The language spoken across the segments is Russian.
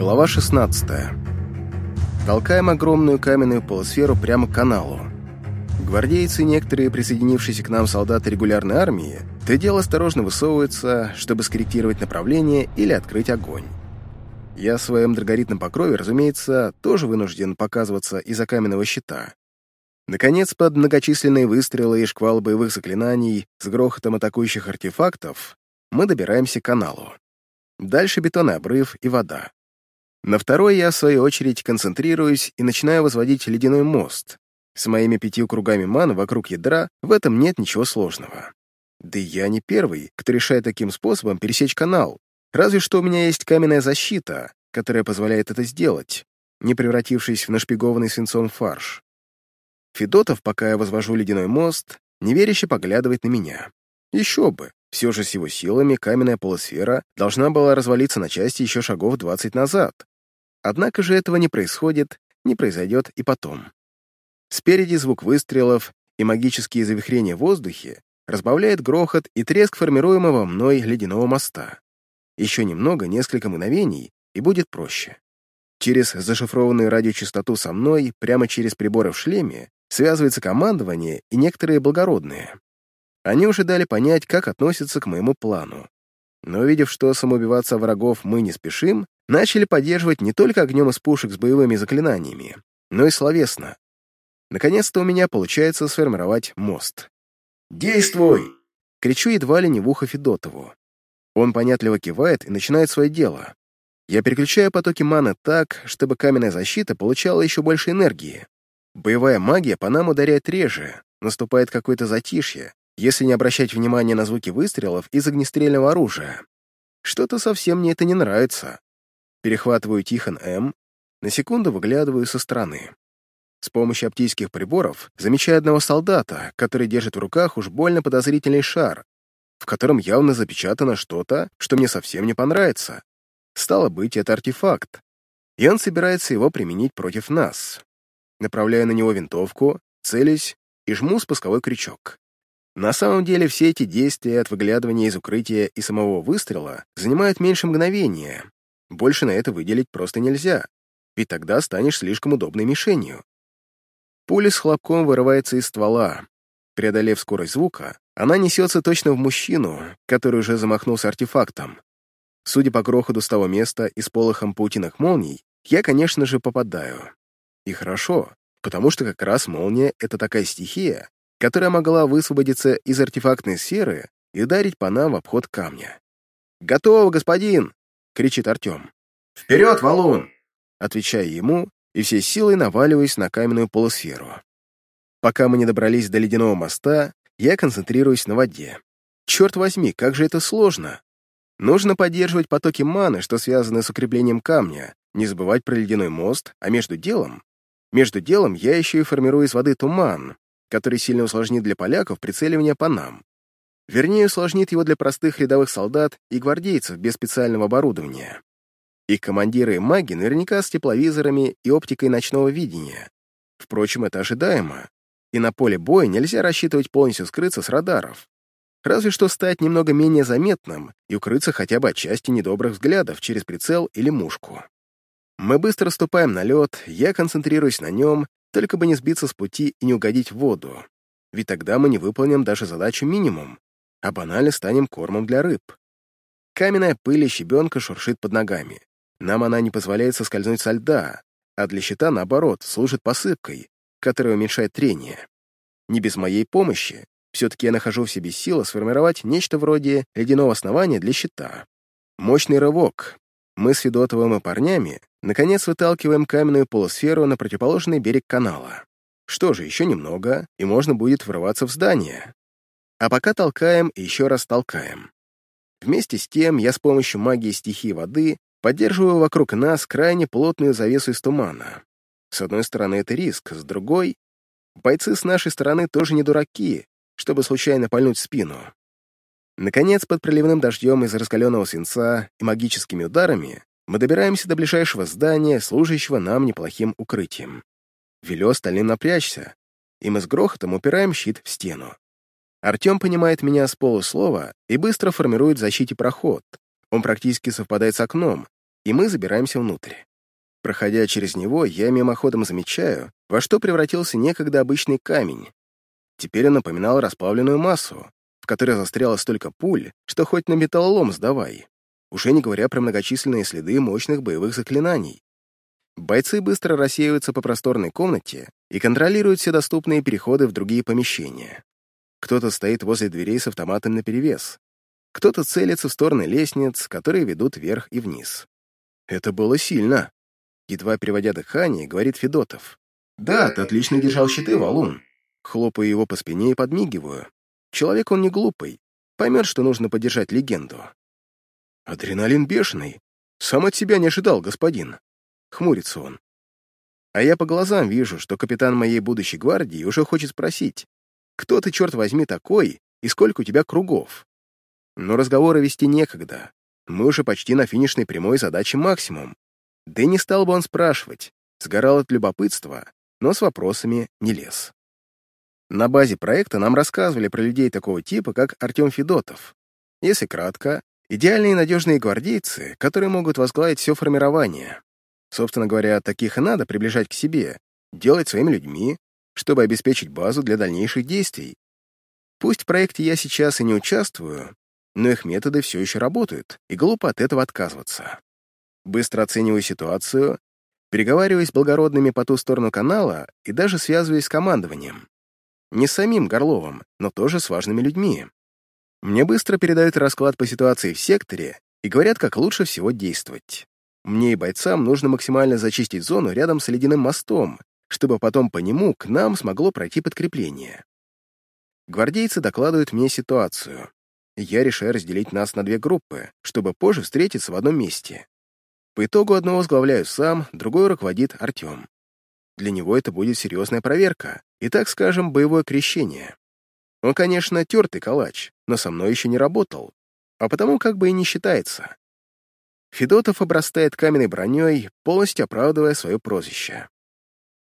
Глава 16. Толкаем огромную каменную полусферу прямо к каналу. Гвардейцы и некоторые присоединившиеся к нам солдаты регулярной армии то дело осторожно высовываются, чтобы скорректировать направление или открыть огонь. Я в своем драгоритном покрове, разумеется, тоже вынужден показываться из-за каменного щита. Наконец, под многочисленные выстрелы и шквал боевых заклинаний с грохотом атакующих артефактов мы добираемся к каналу. Дальше бетонный обрыв и вода. На второй я, в свою очередь, концентрируюсь и начинаю возводить ледяной мост. С моими пятью кругами маны вокруг ядра в этом нет ничего сложного. Да я не первый, кто решает таким способом пересечь канал. Разве что у меня есть каменная защита, которая позволяет это сделать, не превратившись в нашпигованный свинцом фарш. Федотов, пока я возвожу ледяной мост, неверяще поглядывает на меня. Еще бы, все же с его силами каменная полусфера должна была развалиться на части еще шагов 20 назад. Однако же этого не происходит, не произойдет и потом. Спереди звук выстрелов и магические завихрения в воздухе разбавляет грохот и треск формируемого мной ледяного моста. Еще немного, несколько мгновений, и будет проще. Через зашифрованную радиочастоту со мной, прямо через приборы в шлеме, связывается командование и некоторые благородные. Они уже дали понять, как относятся к моему плану. Но увидев, что самоубиваться врагов мы не спешим, начали поддерживать не только огнем из пушек с боевыми заклинаниями, но и словесно. Наконец-то у меня получается сформировать мост. «Действуй!» — кричу едва ли не в ухо Федотову. Он понятливо кивает и начинает свое дело. Я переключаю потоки маны так, чтобы каменная защита получала еще больше энергии. Боевая магия по нам ударяет реже, наступает какое-то затишье, если не обращать внимания на звуки выстрелов из огнестрельного оружия. Что-то совсем мне это не нравится. Перехватываю Тихон М, на секунду выглядываю со стороны. С помощью оптических приборов замечаю одного солдата, который держит в руках уж больно подозрительный шар, в котором явно запечатано что-то, что мне совсем не понравится. Стало быть, это артефакт, и он собирается его применить против нас. Направляю на него винтовку, целюсь и жму спусковой крючок. На самом деле все эти действия от выглядывания из укрытия и самого выстрела занимают меньше мгновения. Больше на это выделить просто нельзя, ведь тогда станешь слишком удобной мишенью. Пуля с хлопком вырывается из ствола. Преодолев скорость звука, она несется точно в мужчину, который уже замахнулся артефактом. Судя по грохоту с того места и с полохом паутинок молний, я, конечно же, попадаю. И хорошо, потому что как раз молния — это такая стихия, которая могла высвободиться из артефактной сферы и ударить по нам в обход камня. «Готово, господин!» — кричит Артем. «Вперед, валун!» Отвечаю ему и всей силой наваливаюсь на каменную полусферу. Пока мы не добрались до ледяного моста, я концентрируюсь на воде. Черт возьми, как же это сложно! Нужно поддерживать потоки маны, что связаны с укреплением камня, не забывать про ледяной мост, а между делом... Между делом я еще и формирую из воды туман, который сильно усложнит для поляков прицеливание по нам. Вернее, усложнит его для простых рядовых солдат и гвардейцев без специального оборудования. Их командиры и маги наверняка с тепловизорами и оптикой ночного видения. Впрочем, это ожидаемо. И на поле боя нельзя рассчитывать полностью скрыться с радаров. Разве что стать немного менее заметным и укрыться хотя бы от части недобрых взглядов через прицел или мушку. Мы быстро ступаем на лед, я концентрируюсь на нем, только бы не сбиться с пути и не угодить в воду. Ведь тогда мы не выполним даже задачу минимум, а банально станем кормом для рыб. Каменная пыль и щебенка шуршит под ногами. Нам она не позволяет соскользнуть со льда, а для щита, наоборот, служит посыпкой, которая уменьшает трение. Не без моей помощи, все-таки я нахожу в себе силы сформировать нечто вроде ледяного основания для щита. Мощный рывок. Мы с Федотовым и парнями наконец выталкиваем каменную полусферу на противоположный берег канала. Что же, еще немного, и можно будет врываться в здание. А пока толкаем и еще раз толкаем. Вместе с тем я с помощью магии стихии воды поддерживаю вокруг нас крайне плотную завесу из тумана. С одной стороны, это риск, с другой — бойцы с нашей стороны тоже не дураки, чтобы случайно пальнуть спину. Наконец, под проливным дождем из раскаленного свинца и магическими ударами мы добираемся до ближайшего здания, служащего нам неплохим укрытием. Велё остальным напрячься, и мы с грохотом упираем щит в стену. Артем понимает меня с полуслова и быстро формирует в защите проход, он практически совпадает с окном, и мы забираемся внутрь. Проходя через него, я мимоходом замечаю, во что превратился некогда обычный камень. Теперь он напоминал расплавленную массу, в которой застряло столько пуль, что хоть на металлолом сдавай, уже не говоря про многочисленные следы мощных боевых заклинаний. Бойцы быстро рассеиваются по просторной комнате и контролируют все доступные переходы в другие помещения. Кто-то стоит возле дверей с автоматом наперевес, кто-то целится в стороны лестниц, которые ведут вверх и вниз. Это было сильно. Едва переводя дыхание, говорит Федотов. «Да, ты отлично держал щиты, Валун». Хлопаю его по спине и подмигиваю. Человек он не глупый, поймет, что нужно поддержать легенду. «Адреналин бешеный. Сам от себя не ожидал, господин». Хмурится он. А я по глазам вижу, что капитан моей будущей гвардии уже хочет спросить, кто ты, черт возьми, такой и сколько у тебя кругов? Но разговоры вести некогда. Мы уже почти на финишной прямой задаче максимум. Да и не стал бы он спрашивать, сгорал от любопытства, но с вопросами не лез. На базе проекта нам рассказывали про людей такого типа, как Артем Федотов. Если кратко, идеальные и надежные гвардейцы, которые могут возглавить все формирование. Собственно говоря, таких и надо приближать к себе, делать своими людьми, чтобы обеспечить базу для дальнейших действий. Пусть в проекте я сейчас и не участвую, но их методы все еще работают, и глупо от этого отказываться. Быстро оцениваю ситуацию, переговариваясь с благородными по ту сторону канала и даже связываясь с командованием. Не с самим Горловым, но тоже с важными людьми. Мне быстро передают расклад по ситуации в секторе и говорят, как лучше всего действовать. Мне и бойцам нужно максимально зачистить зону рядом с ледяным мостом, чтобы потом по нему к нам смогло пройти подкрепление. Гвардейцы докладывают мне ситуацию я решаю разделить нас на две группы, чтобы позже встретиться в одном месте. По итогу одного возглавляю сам, другой руководит Артем. Для него это будет серьезная проверка и, так скажем, боевое крещение. Он, конечно, тертый калач, но со мной еще не работал, а потому как бы и не считается. Федотов обрастает каменной броней, полностью оправдывая свое прозвище.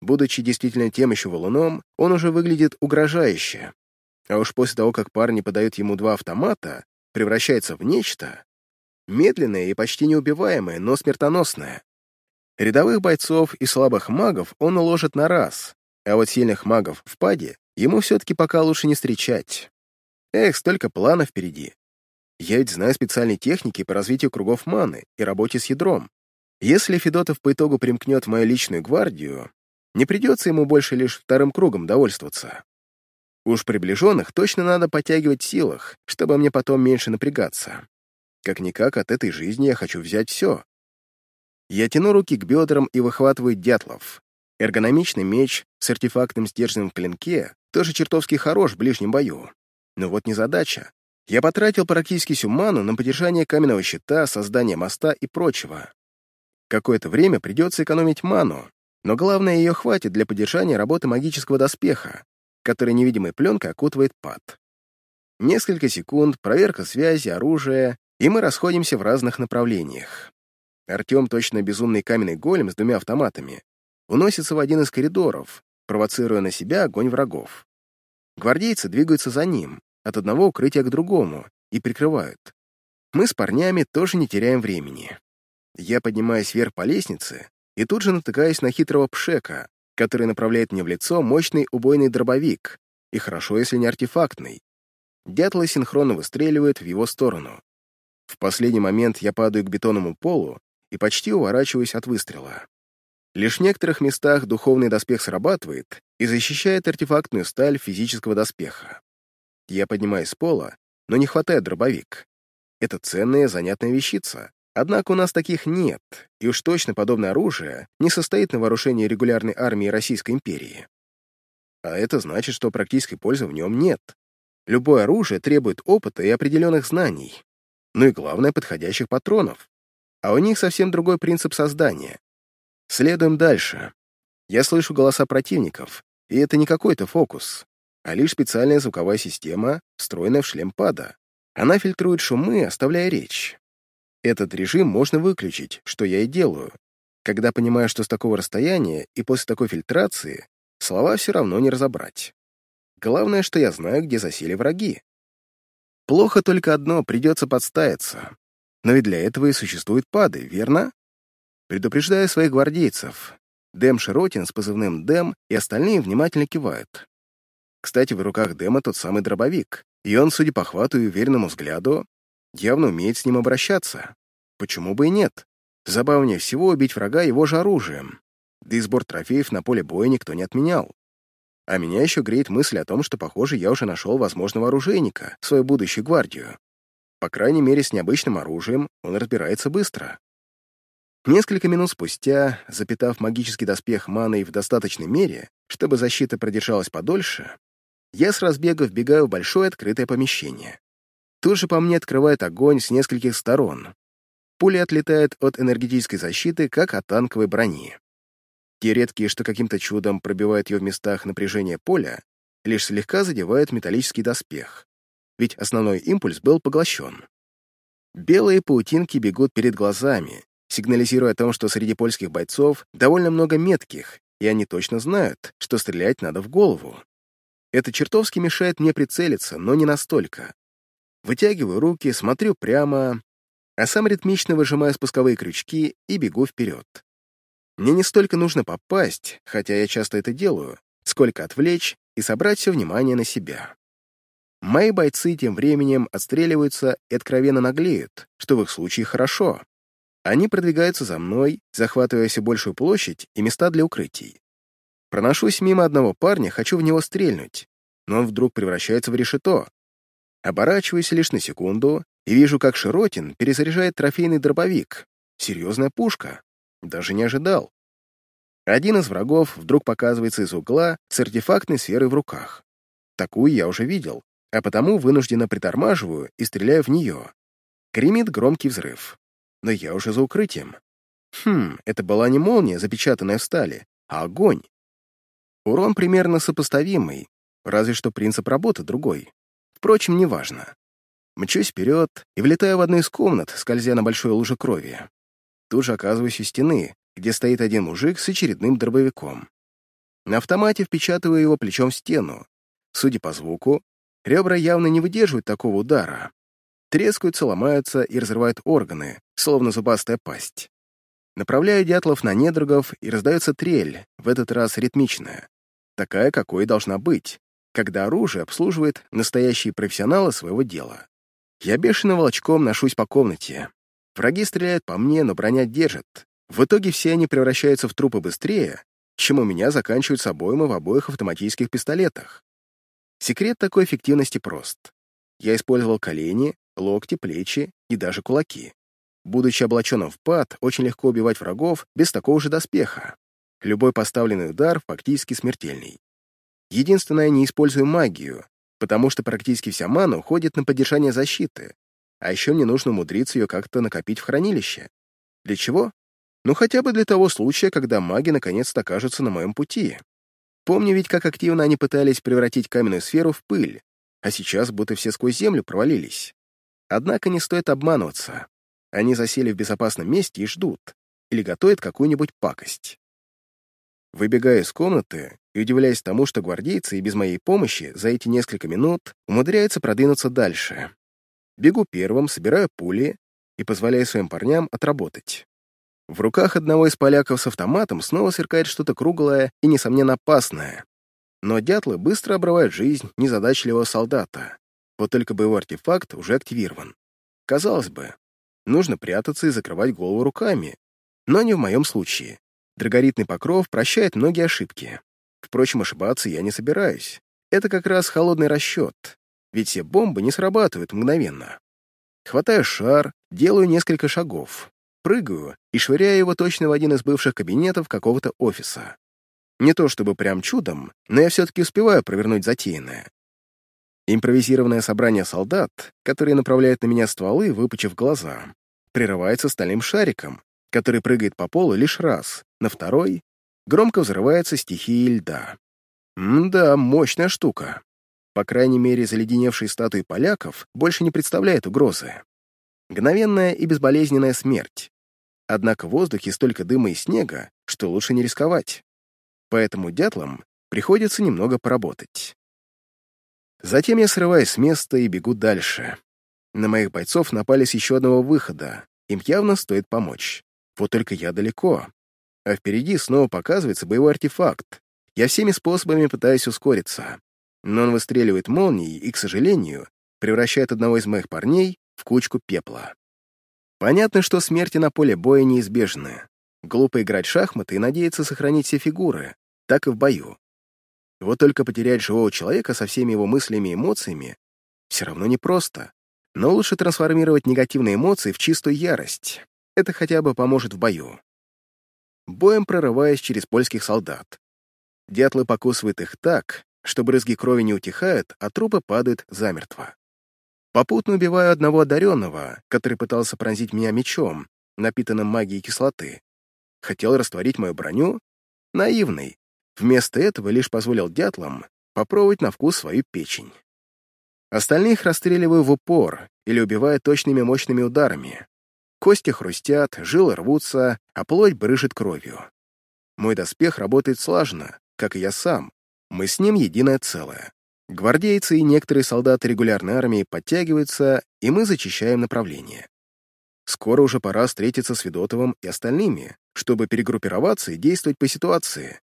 Будучи действительно тем еще валуном, он уже выглядит угрожающе, а уж после того, как парни подают ему два автомата, превращается в нечто медленное и почти неубиваемое, но смертоносное. Рядовых бойцов и слабых магов он уложит на раз, а вот сильных магов в паде ему все-таки пока лучше не встречать. Эх, столько планов впереди. Я ведь знаю специальные техники по развитию кругов маны и работе с ядром. Если Федотов по итогу примкнет в мою личную гвардию, не придется ему больше лишь вторым кругом довольствоваться. Уж приближенных точно надо подтягивать в силах, чтобы мне потом меньше напрягаться. Как-никак от этой жизни я хочу взять все. Я тяну руки к бедрам и выхватываю дятлов. Эргономичный меч с артефактным стержнем в клинке тоже чертовски хорош в ближнем бою. Но вот незадача. Я потратил практически всю ману на поддержание каменного щита, создание моста и прочего. Какое-то время придется экономить ману, но главное, ее хватит для поддержания работы магического доспеха, который невидимой пленкой окутывает пад. Несколько секунд, проверка связи, оружия, и мы расходимся в разных направлениях. Артем, точно безумный каменный голем с двумя автоматами, уносится в один из коридоров, провоцируя на себя огонь врагов. Гвардейцы двигаются за ним, от одного укрытия к другому, и прикрывают. Мы с парнями тоже не теряем времени. Я поднимаюсь вверх по лестнице и тут же натыкаюсь на хитрого пшека, который направляет мне в лицо мощный убойный дробовик, и хорошо, если не артефактный. Дятлы синхронно выстреливают в его сторону. В последний момент я падаю к бетонному полу и почти уворачиваюсь от выстрела. Лишь в некоторых местах духовный доспех срабатывает и защищает артефактную сталь физического доспеха. Я поднимаюсь с пола, но не хватает дробовик. Это ценная, занятная вещица, Однако у нас таких нет, и уж точно подобное оружие не состоит на вооружении регулярной армии Российской империи. А это значит, что практической пользы в нем нет. Любое оружие требует опыта и определенных знаний, ну и главное, подходящих патронов. А у них совсем другой принцип создания. Следуем дальше. Я слышу голоса противников, и это не какой-то фокус, а лишь специальная звуковая система, встроенная в шлем пада. Она фильтрует шумы, оставляя речь. Этот режим можно выключить, что я и делаю, когда понимаю, что с такого расстояния и после такой фильтрации слова все равно не разобрать. Главное, что я знаю, где засели враги. Плохо только одно, придется подставиться. Но ведь для этого и существуют пады, верно? Предупреждаю своих гвардейцев. Дэм Широтин с позывным Дэм и остальные внимательно кивают. Кстати, в руках Дэма тот самый дробовик, и он, судя по хвату и уверенному взгляду, явно умеет с ним обращаться. Почему бы и нет? Забавнее всего убить врага его же оружием. Да и сбор трофеев на поле боя никто не отменял. А меня еще греет мысль о том, что, похоже, я уже нашел возможного оружейника, свою будущую гвардию. По крайней мере, с необычным оружием он разбирается быстро. Несколько минут спустя, запитав магический доспех маной в достаточной мере, чтобы защита продержалась подольше, я с разбега вбегаю в большое открытое помещение. Тут же по мне открывает огонь с нескольких сторон. Пули отлетают от энергетической защиты, как от танковой брони. Те редкие, что каким-то чудом пробивают ее в местах напряжения поля, лишь слегка задевают металлический доспех, ведь основной импульс был поглощен. Белые паутинки бегут перед глазами, сигнализируя о том, что среди польских бойцов довольно много метких, и они точно знают, что стрелять надо в голову. Это чертовски мешает мне прицелиться, но не настолько. Вытягиваю руки, смотрю прямо, а сам ритмично выжимаю спусковые крючки и бегу вперед. Мне не столько нужно попасть, хотя я часто это делаю, сколько отвлечь и собрать все внимание на себя. Мои бойцы тем временем отстреливаются и откровенно наглеют, что в их случае хорошо. Они продвигаются за мной, захватывая все большую площадь и места для укрытий. Проношусь мимо одного парня, хочу в него стрельнуть, но он вдруг превращается в решето. Оборачиваюсь лишь на секунду и вижу, как Широтин перезаряжает трофейный дробовик. Серьезная пушка. Даже не ожидал. Один из врагов вдруг показывается из угла с артефактной сферой в руках. Такую я уже видел, а потому вынужденно притормаживаю и стреляю в нее. Гремит громкий взрыв. Но я уже за укрытием. Хм, это была не молния, запечатанная в стали, а огонь. Урон примерно сопоставимый, разве что принцип работы другой. Впрочем, неважно. Мчусь вперед и влетаю в одну из комнат, скользя на большой луже крови. Тут же оказываюсь у стены, где стоит один мужик с очередным дробовиком. На автомате впечатываю его плечом в стену. Судя по звуку, ребра явно не выдерживают такого удара. Трескаются, ломаются и разрывают органы, словно зубастая пасть. Направляю дятлов на недругов, и раздается трель, в этот раз ритмичная. Такая, какой должна быть, когда оружие обслуживает настоящие профессионалы своего дела. Я бешеным волчком ношусь по комнате, Враги стреляют по мне, но броня держит. В итоге все они превращаются в трупы быстрее, чем у меня заканчиваются обоймы в обоих автоматических пистолетах. Секрет такой эффективности прост. Я использовал колени, локти, плечи и даже кулаки. Будучи облаченным в пад, очень легко убивать врагов без такого же доспеха. Любой поставленный удар фактически смертельный. Единственное, не использую магию, потому что практически вся мана уходит на поддержание защиты, а еще мне нужно умудриться ее как-то накопить в хранилище. Для чего? Ну, хотя бы для того случая, когда маги наконец-то окажутся на моем пути. Помню ведь, как активно они пытались превратить каменную сферу в пыль, а сейчас будто все сквозь землю провалились. Однако не стоит обманываться. Они засели в безопасном месте и ждут, или готовят какую-нибудь пакость. Выбегаю из комнаты и удивляюсь тому, что гвардейцы и без моей помощи за эти несколько минут умудряются продвинуться дальше. Бегу первым, собираю пули и позволяю своим парням отработать. В руках одного из поляков с автоматом снова сверкает что-то круглое и, несомненно, опасное. Но дятлы быстро обрывают жизнь незадачливого солдата. Вот только боевой артефакт уже активирован. Казалось бы, нужно прятаться и закрывать голову руками. Но не в моем случае. Драгоритный покров прощает многие ошибки. Впрочем, ошибаться я не собираюсь. Это как раз холодный расчет ведь все бомбы не срабатывают мгновенно. Хватаю шар, делаю несколько шагов, прыгаю и швыряю его точно в один из бывших кабинетов какого-то офиса. Не то чтобы прям чудом, но я все-таки успеваю провернуть затеянное. Импровизированное собрание солдат, которые направляют на меня стволы, выпучив глаза, прерывается стальным шариком, который прыгает по полу лишь раз, на второй громко взрывается стихией льда. М-да, мощная штука. По крайней мере, заледеневшие статуи поляков больше не представляют угрозы. Мгновенная и безболезненная смерть. Однако в воздухе столько дыма и снега, что лучше не рисковать. Поэтому дятлам приходится немного поработать. Затем я срываюсь с места и бегу дальше. На моих бойцов напали с еще одного выхода, им явно стоит помочь. Вот только я далеко. А впереди снова показывается боевой артефакт. Я всеми способами пытаюсь ускориться. Но он выстреливает молнией и, к сожалению, превращает одного из моих парней в кучку пепла. Понятно, что смерти на поле боя неизбежны. Глупо играть в шахматы и надеяться сохранить все фигуры, так и в бою. Вот только потерять живого человека со всеми его мыслями и эмоциями все равно непросто. Но лучше трансформировать негативные эмоции в чистую ярость. Это хотя бы поможет в бою. Боем прорываясь через польских солдат. Дятлы покусывают их так, что брызги крови не утихают, а трупы падают замертво. Попутно убиваю одного одаренного, который пытался пронзить меня мечом, напитанным магией кислоты. Хотел растворить мою броню? Наивный. Вместо этого лишь позволил дятлам попробовать на вкус свою печень. Остальных расстреливаю в упор или убиваю точными мощными ударами. Кости хрустят, жилы рвутся, а плоть брыжет кровью. Мой доспех работает слаженно, как и я сам. Мы с ним единое целое. Гвардейцы и некоторые солдаты регулярной армии подтягиваются, и мы зачищаем направление. Скоро уже пора встретиться с Ведотовым и остальными, чтобы перегруппироваться и действовать по ситуации.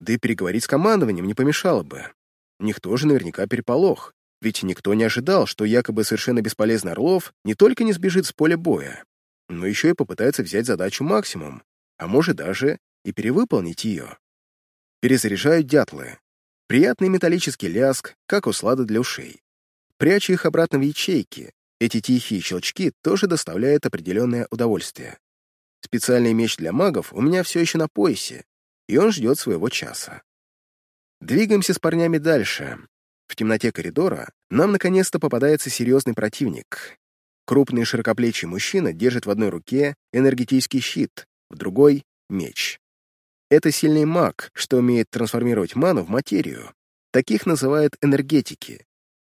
Да и переговорить с командованием не помешало бы. Никто же наверняка переполох, ведь никто не ожидал, что якобы совершенно бесполезный Орлов не только не сбежит с поля боя, но еще и попытается взять задачу максимум, а может даже и перевыполнить ее. Перезаряжают дятлы. Приятный металлический ляск, как услада для ушей. Прячу их обратно в ячейки. Эти тихие щелчки тоже доставляют определенное удовольствие. Специальный меч для магов у меня все еще на поясе, и он ждет своего часа. Двигаемся с парнями дальше, в темноте коридора нам наконец-то попадается серьезный противник. Крупный широкоплечий мужчина держит в одной руке энергетический щит, в другой — меч. Это сильный маг, что умеет трансформировать ману в материю. Таких называют энергетики.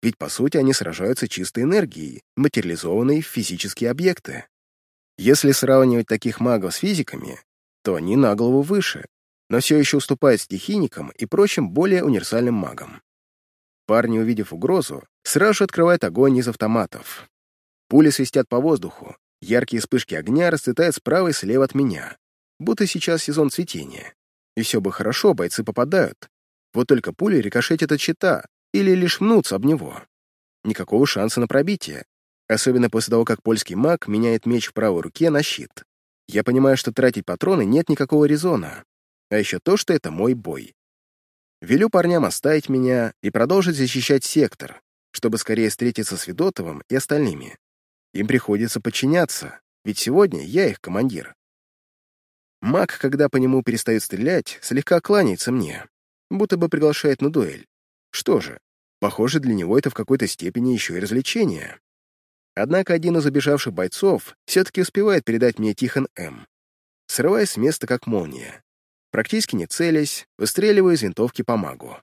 Ведь, по сути, они сражаются чистой энергией, материализованной в физические объекты. Если сравнивать таких магов с физиками, то они на голову выше, но все еще уступают стихийникам и прочим более универсальным магам. Парни, увидев угрозу, сразу же открывают огонь из автоматов. Пули свистят по воздуху, яркие вспышки огня расцветают справа и слева от меня, будто сейчас сезон цветения. И все бы хорошо, бойцы попадают. Вот только пули рикошетят от щита или лишь мнутся об него. Никакого шанса на пробитие, особенно после того, как польский маг меняет меч в правой руке на щит. Я понимаю, что тратить патроны нет никакого резона. А еще то, что это мой бой. Велю парням оставить меня и продолжить защищать сектор, чтобы скорее встретиться с Федотовым и остальными. Им приходится подчиняться, ведь сегодня я их командир. Маг, когда по нему перестает стрелять, слегка кланяется мне, будто бы приглашает на дуэль. Что же, похоже, для него это в какой-то степени еще и развлечение. Однако один из убежавших бойцов все-таки успевает передать мне Тихон М., срываясь с места как молния. Практически не целясь, выстреливаю из винтовки по магу.